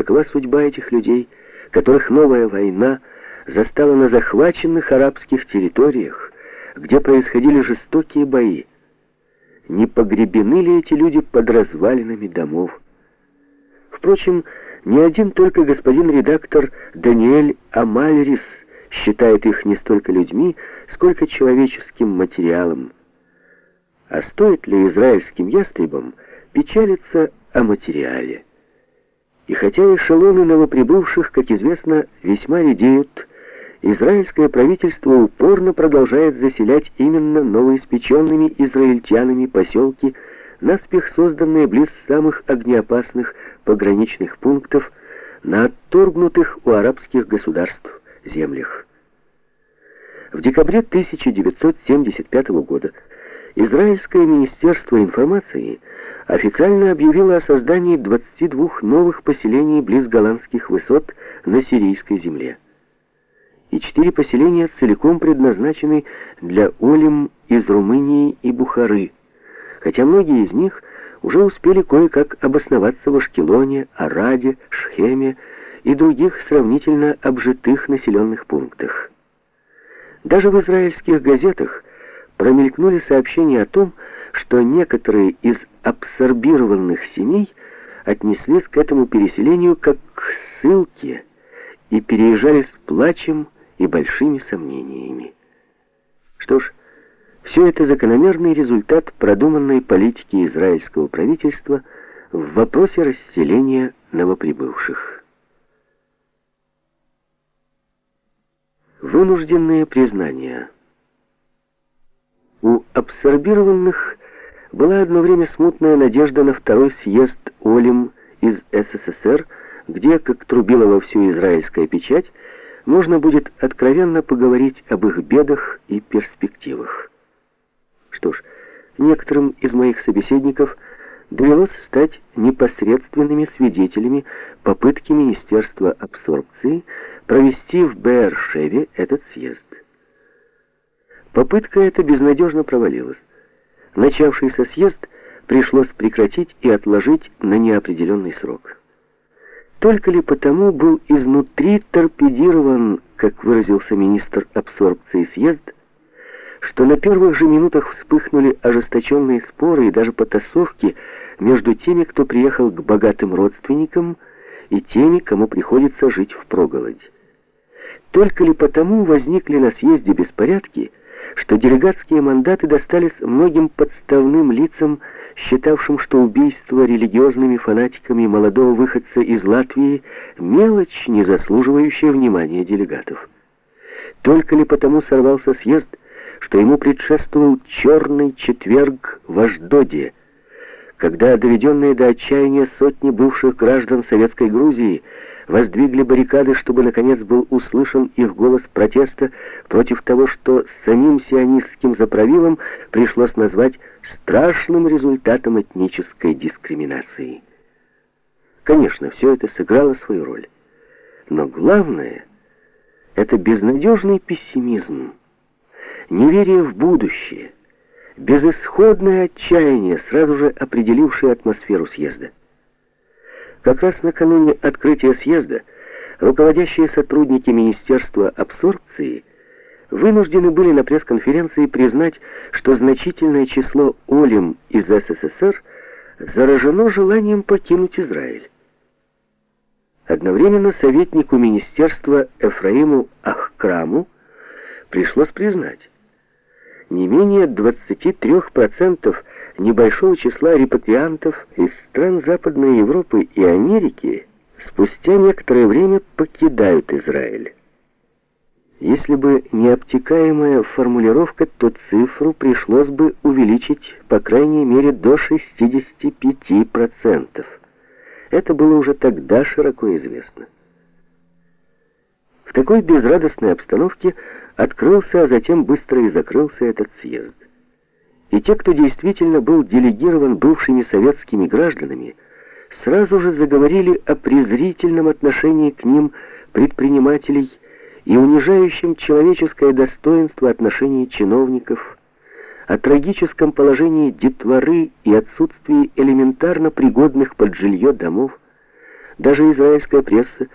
какова судьба этих людей, которых новая война застала на захваченных арабских территориях, где происходили жестокие бои. Не погребены ли эти люди под развалинами домов? Впрочем, не один только господин редактор Даниэль Амальрис считает их не столько людьми, сколько человеческим материалом. А стоит ли израильским ястребам печалиться о материале? И хотя эшелоны новоприбывших, как известно, весьма редеют, израильское правительство упорно продолжает заселять именно новоиспеченными израильтянами поселки, наспех созданные близ самых огнеопасных пограничных пунктов на отторгнутых у арабских государств землях. В декабре 1975 года Израильское министерство информации официально объявило о создании 22 новых поселений близ голландских высот на сирийской земле. И четыре поселения целиком предназначены для олим из Румынии и Бухары, хотя многие из них уже успели кое-как обосноваться в Ашкелоне, Араде, Шхеме и других сравнительно обжитых населенных пунктах. Даже в израильских газетах промелькнули сообщения о том, что некоторые из абсорбированных семей отнеслись к этому переселению как к ссылке и переезжали с плачем и большими сомнениями. Что ж, все это закономерный результат продуманной политики израильского правительства в вопросе расселения новоприбывших. Вынужденные признания. У абсорбированных была одно время смутная надежда на второй съезд Олим из СССР, где, как трубила во всю израильская печать, можно будет откровенно поговорить об их бедах и перспективах. Что ж, некоторым из моих собеседников довелось стать непосредственными свидетелями попытки Министерства абсорбции провести в Бершеве этот съезд. Попытка эта безнадежно провалилась. Начавшийся съезд пришлось прекратить и отложить на неопределенный срок. Только ли потому был изнутри торпедирован, как выразился министр абсорбции съезд, что на первых же минутах вспыхнули ожесточенные споры и даже потасовки между теми, кто приехал к богатым родственникам, и теми, кому приходится жить в проголодь. Только ли потому возникли на съезде беспорядки, что делегатские мандаты достались многим подставным лицам, считавшим, что убийство религиозными фанатиками молодого выходца из Латвии – мелочь, не заслуживающая внимания делегатов. Только ли потому сорвался съезд, что ему предшествовал черный четверг в Аждоде, когда доведенные до отчаяния сотни бывших граждан Советской Грузии – воздвигли баррикады, чтобы, наконец, был услышан их голос протеста против того, что самим сионистским заправилам пришлось назвать страшным результатом этнической дискриминации. Конечно, все это сыграло свою роль. Но главное — это безнадежный пессимизм, неверие в будущее, безысходное отчаяние, сразу же определившее атмосферу съезда. Как раз накануне открытия съезда руководящие сотрудники Министерства абсорбции вынуждены были на пресс-конференции признать, что значительное число олим из СССР заражено желанием покинуть Израиль. Одновременно советнику министерства Эфраиму Ахкраму пришлось признать, не менее 23% небольшого числа репатриантов из стран Западной Европы и Америки спустя некоторое время покидают Израиль. Если бы не обтекаемая формулировка, то цифру пришлось бы увеличить по крайней мере до 65%. Это было уже тогда широко известно. В такой безрадостной обстановке открылся, а затем быстро и закрылся этот съезд. И те, кто действительно был делегирован бывшими советскими гражданами, сразу же заговорили о презрительном отношении к ним предпринимателей и унижающем человеческое достоинство отношении чиновников, о трагическом положении детворы и отсутствии элементарно пригодных под жилье домов, Даже израильская пресса